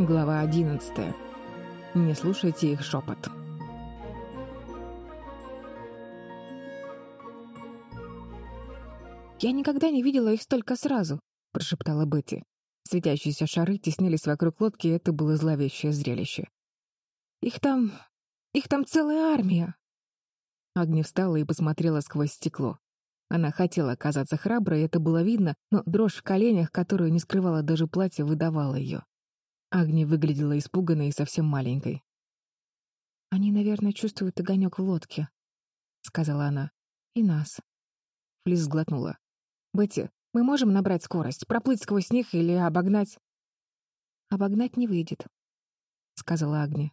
Глава одиннадцатая. Не слушайте их шепот. «Я никогда не видела их столько сразу», — прошептала Бетти. Светящиеся шары теснились вокруг лодки, и это было зловещее зрелище. «Их там... их там целая армия!» Агни встала и посмотрела сквозь стекло. Она хотела казаться храброй, это было видно, но дрожь в коленях, которую не скрывала даже платье, выдавала ее. Агни выглядела испуганной и совсем маленькой. «Они, наверное, чувствуют огонек в лодке», — сказала она. «И нас». Флис сглотнула. «Бетти, мы можем набрать скорость, проплыть сквозь них или обогнать?» «Обогнать не выйдет», — сказала Агни.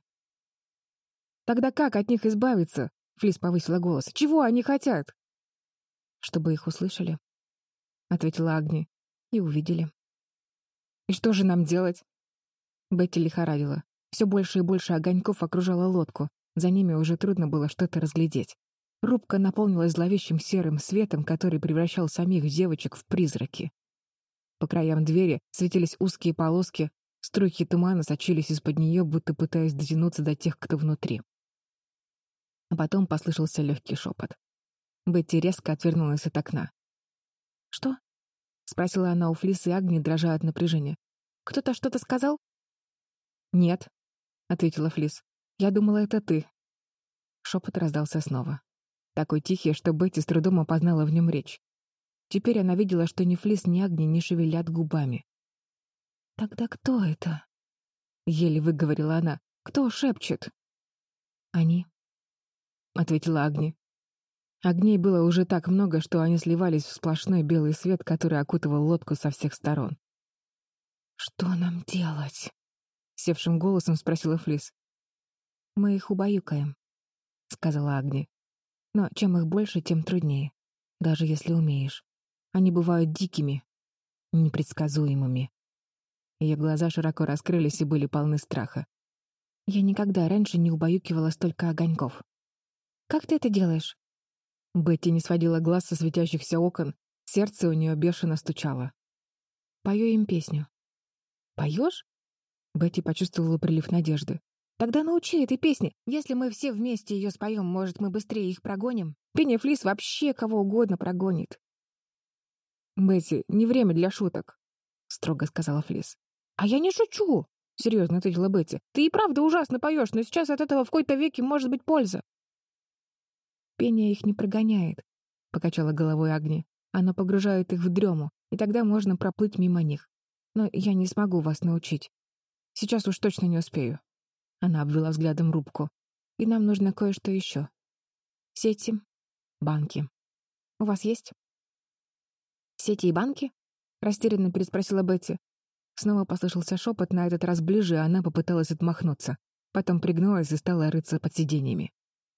«Тогда как от них избавиться?» — Флис повысила голос. «Чего они хотят?» «Чтобы их услышали», — ответила Агни. «И увидели». «И что же нам делать?» Бетти лихорадила. Все больше и больше огоньков окружало лодку. За ними уже трудно было что-то разглядеть. Рубка наполнилась зловещим серым светом, который превращал самих девочек в призраки. По краям двери светились узкие полоски, струйки тумана сочились из-под нее, будто пытаясь дотянуться до тех, кто внутри. А потом послышался легкий шепот. Бетти резко отвернулась от окна. «Что?» — спросила она у Флисы и Агни, дрожа от напряжения. «Кто-то что-то сказал?» «Нет», — ответила Флис. «Я думала, это ты». Шепот раздался снова такой тихий, что Бетти с трудом опознала в нем речь. Теперь она видела, что ни Флис, ни Агни не шевелят губами. «Тогда кто это?» — еле выговорила она. «Кто шепчет?» «Они», — ответила Агни. Огней было уже так много, что они сливались в сплошной белый свет, который окутывал лодку со всех сторон. «Что нам делать?» — севшим голосом спросила Флис. «Мы их убаюкаем», — сказала Агни. Но чем их больше, тем труднее, даже если умеешь. Они бывают дикими, непредсказуемыми. Ее глаза широко раскрылись и были полны страха. Я никогда раньше не убаюкивала столько огоньков. «Как ты это делаешь?» Бетти не сводила глаз со светящихся окон, сердце у нее бешено стучало. «Пою им песню». «Поешь?» Бетти почувствовала прилив надежды. Тогда научи этой песне. Если мы все вместе ее споем, может, мы быстрее их прогоним? Пение Флис вообще кого угодно прогонит. «Бетти, не время для шуток», — строго сказала Флис. «А я не шучу», — серьезно ответила Бетти. «Ты и правда ужасно поешь, но сейчас от этого в какой-то веке может быть польза». «Пение их не прогоняет», — покачала головой Агни. «Оно погружает их в дрему, и тогда можно проплыть мимо них. Но я не смогу вас научить. Сейчас уж точно не успею». Она обвела взглядом рубку. «И нам нужно кое-что еще. Сети, банки. У вас есть?» «Сети и банки?» — растерянно переспросила Бетти. Снова послышался шепот, на этот раз ближе, и она попыталась отмахнуться. Потом пригнулась и стала рыться под сиденьями.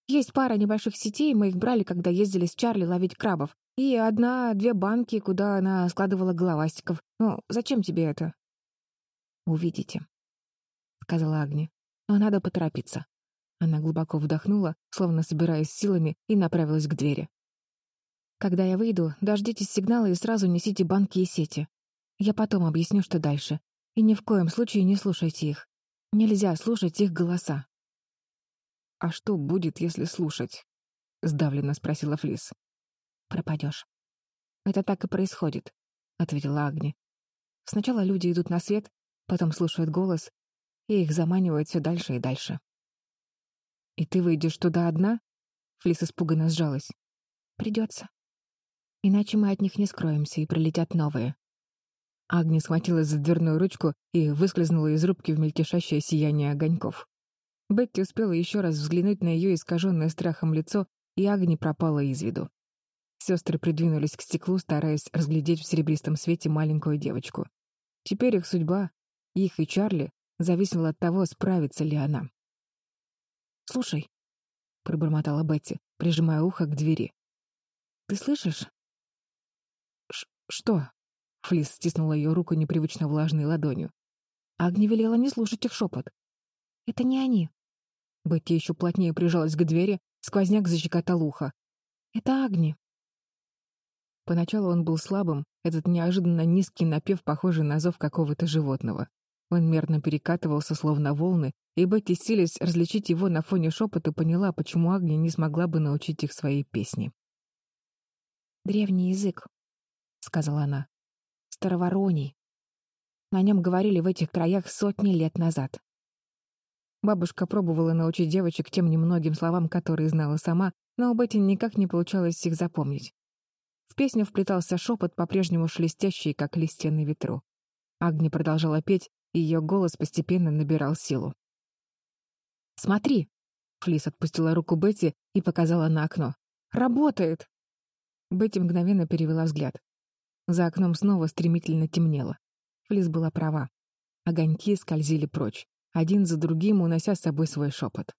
«Есть пара небольших сетей, мы их брали, когда ездили с Чарли ловить крабов. И одна-две банки, куда она складывала головастиков. Ну, зачем тебе это?» «Увидите», — сказала Агни. Но надо поторопиться. Она глубоко вдохнула, словно собираясь силами, и направилась к двери. «Когда я выйду, дождитесь сигнала и сразу несите банки и сети. Я потом объясню, что дальше. И ни в коем случае не слушайте их. Нельзя слушать их голоса». «А что будет, если слушать?» — сдавленно спросила Флис. «Пропадешь». «Это так и происходит», — ответила Агни. «Сначала люди идут на свет, потом слушают голос, и их заманивают все дальше и дальше. «И ты выйдешь туда одна?» Флис испуганно сжалась. «Придется. Иначе мы от них не скроемся, и прилетят новые». Агни схватилась за дверную ручку и выскользнула из рубки в мельтешащее сияние огоньков. Бетти успела еще раз взглянуть на ее искаженное страхом лицо, и Агни пропала из виду. Сестры придвинулись к стеклу, стараясь разглядеть в серебристом свете маленькую девочку. Теперь их судьба, их и Чарли, зависело от того, справится ли она. «Слушай», — пробормотала Бетти, прижимая ухо к двери. «Ты слышишь?» Ш «Что?» — Флис стиснула ее руку непривычно влажной ладонью. Агни велела не слушать их шепот. «Это не они». Бетти еще плотнее прижалась к двери, сквозняк защекотал ухо. «Это Агни». Поначалу он был слабым, этот неожиданно низкий напев, похожий на зов какого-то животного. Он мерно перекатывался, словно волны, и Бетти, силясь различить его на фоне шепота, поняла, почему Агния не смогла бы научить их своей песне. «Древний язык», — сказала она. «Старовороний. На нем говорили в этих краях сотни лет назад». Бабушка пробовала научить девочек тем немногим словам, которые знала сама, но у Бетти никак не получалось их запомнить. В песню вплетался шепот, по-прежнему шелестящий, как листья на ветру. Агни продолжала петь, ее голос постепенно набирал силу. «Смотри!» — Флис отпустила руку Бетти и показала на окно. «Работает!» Бетти мгновенно перевела взгляд. За окном снова стремительно темнело. Флис была права. Огоньки скользили прочь, один за другим унося с собой свой шепот.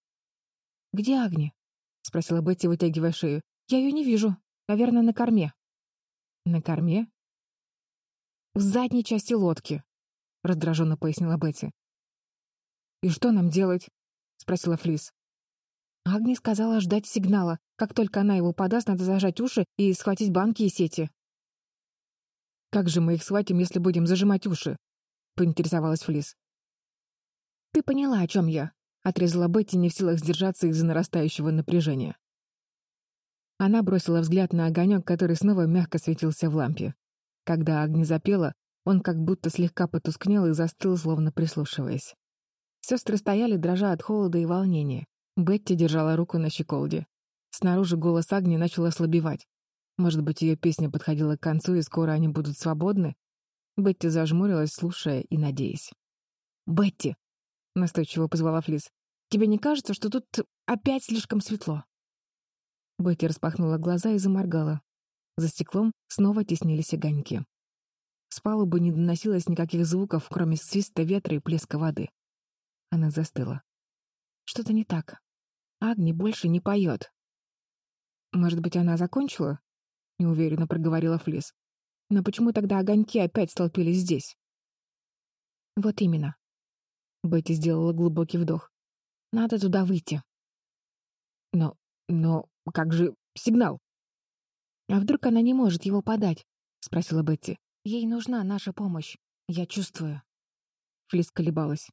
«Где Агни?» — спросила Бетти, вытягивая шею. «Я ее не вижу. Наверное, на корме». «На корме?» «В задней части лодки», — раздраженно пояснила Бетти. «И что нам делать?» — спросила Флис. Агни сказала ждать сигнала. Как только она его подаст, надо зажать уши и схватить банки и сети. «Как же мы их схватим, если будем зажимать уши?» — поинтересовалась Флис. «Ты поняла, о чем я», — отрезала Бетти, не в силах сдержаться из-за нарастающего напряжения. Она бросила взгляд на огонек, который снова мягко светился в лампе. Когда Агни запела, он как будто слегка потускнел и застыл, словно прислушиваясь. Сестры стояли, дрожа от холода и волнения. Бетти держала руку на щеколде. Снаружи голос Агни начал ослабевать. Может быть, ее песня подходила к концу, и скоро они будут свободны? Бетти зажмурилась, слушая и надеясь. «Бетти!» — настойчиво позвала Флис. «Тебе не кажется, что тут опять слишком светло?» Бетти распахнула глаза и заморгала. За стеклом снова теснились огоньки. С палубы не доносилось никаких звуков, кроме свиста ветра и плеска воды. Она застыла. Что-то не так. Агни больше не поет. «Может быть, она закончила?» — неуверенно проговорила Флис. «Но почему тогда огоньки опять столпились здесь?» «Вот именно». Бетти сделала глубокий вдох. «Надо туда выйти». «Но... но как же сигнал?» «А вдруг она не может его подать?» — спросила Бетти. «Ей нужна наша помощь. Я чувствую». Флис колебалась.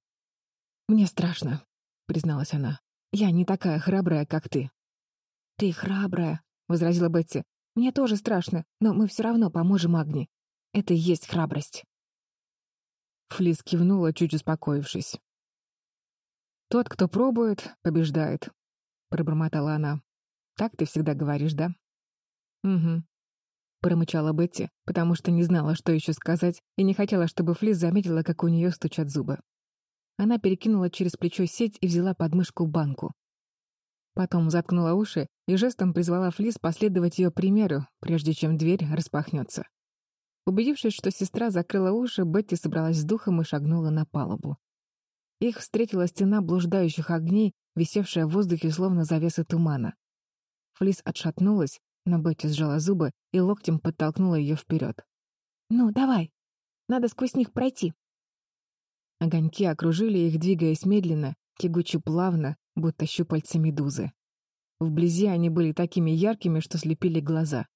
«Мне страшно», — призналась она. «Я не такая храбрая, как ты». «Ты храбрая», — возразила Бетти. «Мне тоже страшно, но мы все равно поможем Агни. Это и есть храбрость». Флис кивнула, чуть успокоившись. «Тот, кто пробует, побеждает», — пробормотала она. «Так ты всегда говоришь, да?» «Угу», — промычала Бетти, потому что не знала, что еще сказать, и не хотела, чтобы Флис заметила, как у нее стучат зубы. Она перекинула через плечо сеть и взяла под мышку банку. Потом заткнула уши и жестом призвала Флис последовать ее примеру, прежде чем дверь распахнется. Убедившись, что сестра закрыла уши, Бетти собралась с духом и шагнула на палубу. Их встретила стена блуждающих огней, висевшая в воздухе словно завеса тумана. Флис отшатнулась, но Бетти сжала зубы и локтем подтолкнула ее вперед. «Ну, давай! Надо сквозь них пройти!» Огоньки окружили их, двигаясь медленно, тягуче плавно, будто щупальца медузы. Вблизи они были такими яркими, что слепили глаза.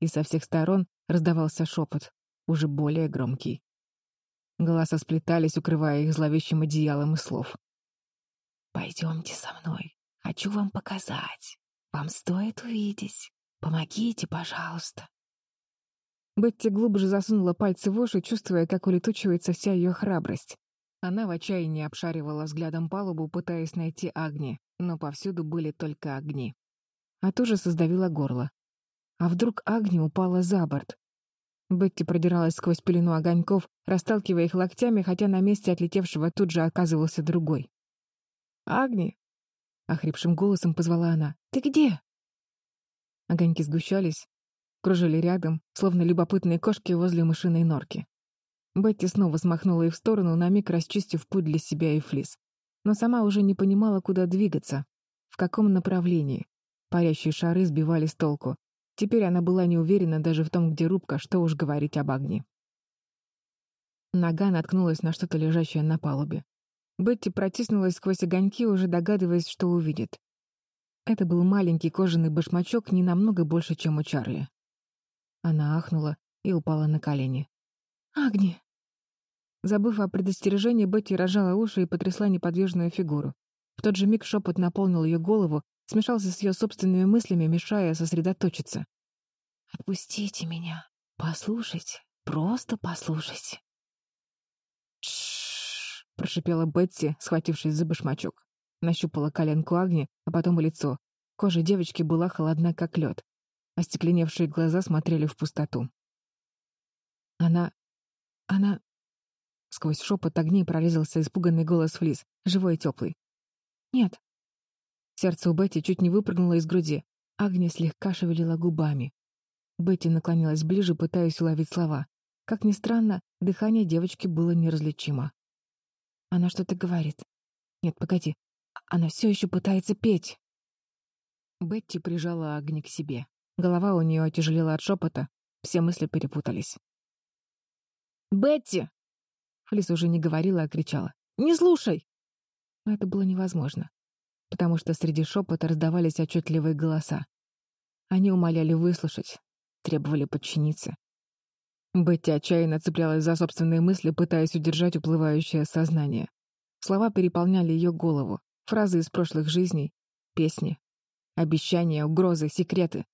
И со всех сторон раздавался шепот, уже более громкий. Голоса сплетались, укрывая их зловещим одеялом и слов. «Пойдемте со мной. Хочу вам показать. Вам стоит увидеть. Помогите, пожалуйста». Бетти глубже засунула пальцы в уши, чувствуя, как улетучивается вся ее храбрость. Она в отчаянии обшаривала взглядом палубу, пытаясь найти огни, но повсюду были только огни. От ужаса сдавило горло. А вдруг Агни упала за борт? Бетти продиралась сквозь пелену огоньков, расталкивая их локтями, хотя на месте отлетевшего тут же оказывался другой. «Агни!» — охрипшим голосом позвала она. «Ты где?» Огоньки сгущались, кружили рядом, словно любопытные кошки возле мышиной норки. Бетти снова смахнула их в сторону, на миг расчистив путь для себя и Флис. Но сама уже не понимала, куда двигаться, в каком направлении. Парящие шары сбивали с толку. Теперь она была не уверена даже в том, где рубка, что уж говорить об огне. Нога наткнулась на что-то лежащее на палубе. Бетти протиснулась сквозь огоньки, уже догадываясь, что увидит. Это был маленький кожаный башмачок, не намного больше, чем у Чарли. Она ахнула и упала на колени. «Агни!» Забыв о предостережении, Бетти рожала уши и потрясла неподвижную фигуру. В тот же миг шепот наполнил ее голову, смешался с ее собственными мыслями, мешая сосредоточиться. «Отпустите меня. Послушайте. Просто послушайте». «Тш-ш-ш», прошипела Бетти, схватившись за башмачок. Нащупала коленку Агни, а потом и лицо. Кожа девочки была холодна, как лед. Остекленевшие глаза смотрели в пустоту. Она... она... Сквозь шепот огней прорезался испуганный голос Флис, живой и теплый. «Нет». Сердце у Бетти чуть не выпрыгнуло из груди. Агния слегка шевелила губами. Бетти наклонилась ближе, пытаясь уловить слова. Как ни странно, дыхание девочки было неразличимо. Она что-то говорит. Нет, погоди. Она все еще пытается петь. Бетти прижала Агни к себе. Голова у нее отяжелела от шепота, все мысли перепутались. «Бетти!» Флис уже не говорила, а кричала. «Не слушай!» Но это было невозможно, потому что среди шепота раздавались отчетливые голоса. Они умоляли выслушать, требовали подчиниться. Бетти отчаянно цеплялась за собственные мысли, пытаясь удержать уплывающее сознание. Слова переполняли ее голову, фразы из прошлых жизней, песни, обещания, угрозы, секреты.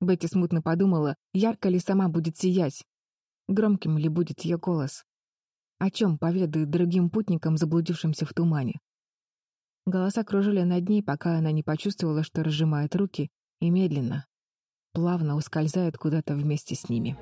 Бетти смутно подумала, ярко ли сама будет сиять, громким ли будет ее голос. О чем поведает другим путникам, заблудившимся в тумане. Голоса кружили над ней, пока она не почувствовала, что разжимает руки, и медленно, плавно ускользает куда-то вместе с ними.